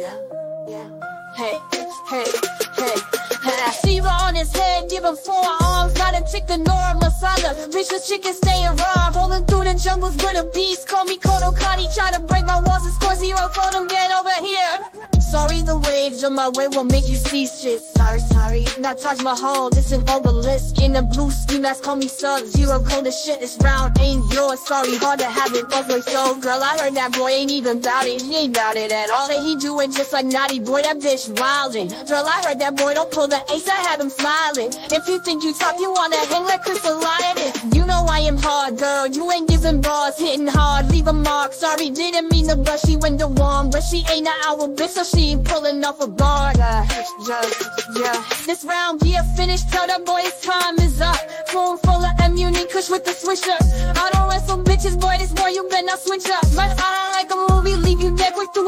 Hey. Hey, hey, hey. Had on his head, giving four arms, not a chick, the norm. masala. Vicious chicken staying raw, rolling through the jungles with a beast. Call me Kodo Kani, try to break my walls and score zero. for them, get over here. Sorry, the waves on my way will make you see shit. Sorry, sorry, not Taj Mahal, this an obelisk. In a blue ski mask, call me sub zero. Coldest shit, this round ain't yours. Sorry, hard to have it, like so. Girl, I heard that boy ain't even bout it. He ain't bout it at all. Say he doing just like naughty boy, that bitch wildin'. Girl, I heard that boy don't pull the ace, I had him smiling. If you think you tough, you wanna hang like Crystal Lion. You know I am hard, girl. You ain't giving bars, hitting hard, leave a mark. Sorry, didn't mean to brush you in the warm, but she ain't an hour bitch, so she ain't pulling off a guard. Just, yeah. This round, yeah, finished. Tell the boys time is up. Phone full of immunity, kush with the swisher. I don't wrestle bitches, boy. This boy, you better not switch up. But I don't like a movie,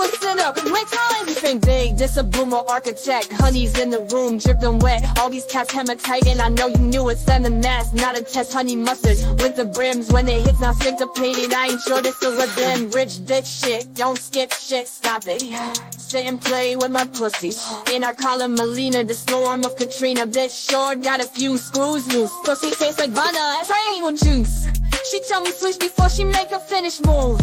a center. Wait till everything big. This a boomer architect. Honey's in the room, dripping wet. All these cats tight, and I know you knew it. Send the mask, not a test. Honey mustard with the brims when it hits, now syncopated. I ain't sure this is a them rich bitch shit. Don't skip shit, stop it. Sit and play with my pussy. And I call her Mileena, the storm of Katrina. Bitch sure got a few screws loose. Pussy tastes like butter, triangle juice. Tell me switch before she make a finish move.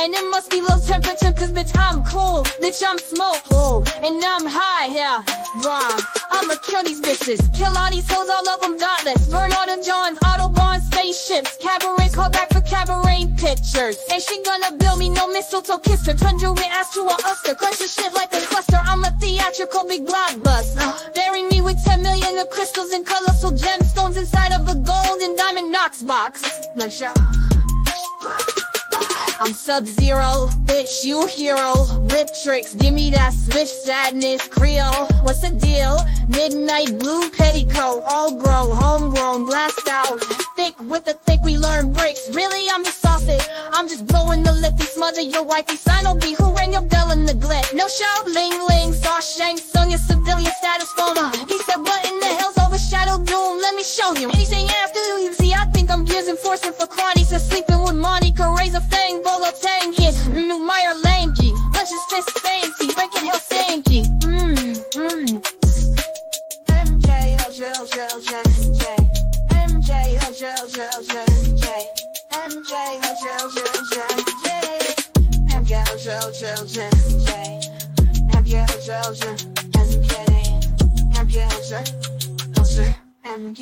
And it must be low temperature, cause bitch I'm cool. Bitch I'm smoke, oh, and I'm high, yeah. Raw. I'ma kill these bitches. Kill all these hoes, all of them dauntless. Burn all the Johns, Autobahn spaceships. Cabaret, call back for cabaret pictures. And she gonna build me no mistletoe kisser. Conjure it ass to a Oscar. Crunch the shit like a cluster. I'm a theatrical big blockbuster. Bury me with 10 million of crystals and colorful gemstones box. Like. I'm Sub-Zero, bitch, you hero Rip tricks, give me that switch sadness Creole, what's the deal? Midnight blue petticoat All grown, homegrown, blast out Thick with the thick, we learn breaks Really, I'm the sausage I'm just blowing the lippy Smother your wifey Sign will be who rang your bell in neglect No shout, ling ling, saw shanks On your civilian status phone He said, what in the hell's overshadowed doom? Let me show you enforcing for Kwani Said sleeping with Monica, raise a fang, bolo tang hit New Meyer Lanky, lunch is fist fancy Rankin Helsinki, mmm, mmm MJ, LJ, LJ, LJ, LJ MJ, LJ, LJ, LJ, LJ MJ, LJ, LJ, LJ, LJ MJ, LJ, LJ, LJ, LJ MJ, LJ, LJ, LJ MJ, LJ, LJ, MJ